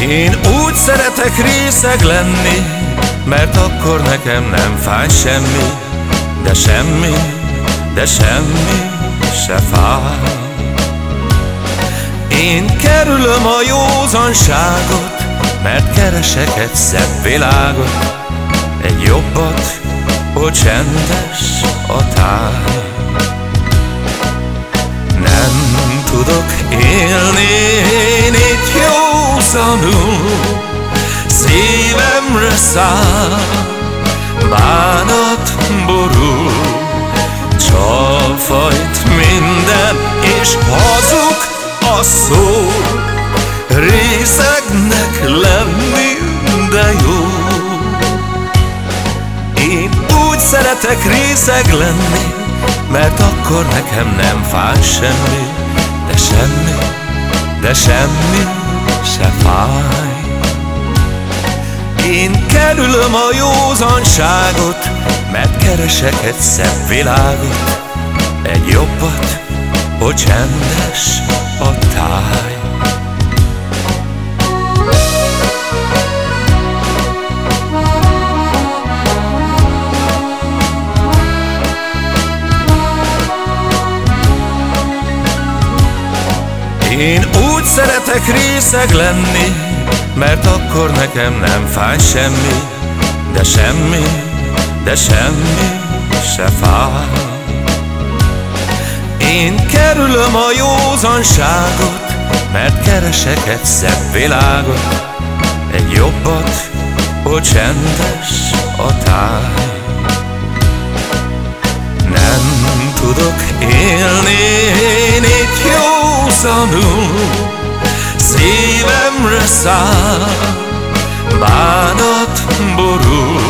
Én úgy szeretek részeg lenni, mert akkor nekem nem fáj semmi, de semmi, de semmi se fáj. Én kerülöm a józanságot, mert keresek egy szebb világot, egy jobbat, hogy csendes a táj. Józanul, szívemre száll, bánat borul, csalfajt minden, és hazug a szó, részegnek lenni, de jó. Én úgy szeretek részeg lenni, mert akkor nekem nem fáj semmi, de semmi, de semmi se fáj. Én kerülöm a józanságot, mert keresek egy szebb világot, egy jobbat, hogy csendes a táj. Én úgy szeretek részeg lenni, mert akkor nekem nem fáj semmi, de semmi, de semmi se fáj. Én kerülöm a józanságot, mert keresek egy szebb világot, egy jobbat, hogy csendes a táj. Józanul, szívemre száll, bánat borul,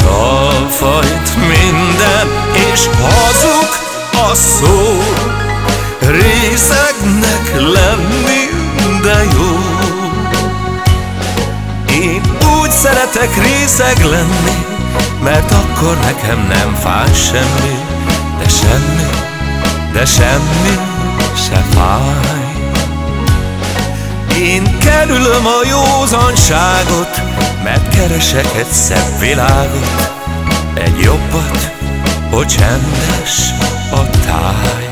csalfajt minden, és hazug a szó, részegnek lenni, de jó. Én úgy szeretek részeg lenni, mert akkor nekem nem fáj semmi, de semmi, de semmi se fáj. Én kerülöm a józanságot, mert keresek egy szebb világot, egy jobbat, hogy csendes a táj.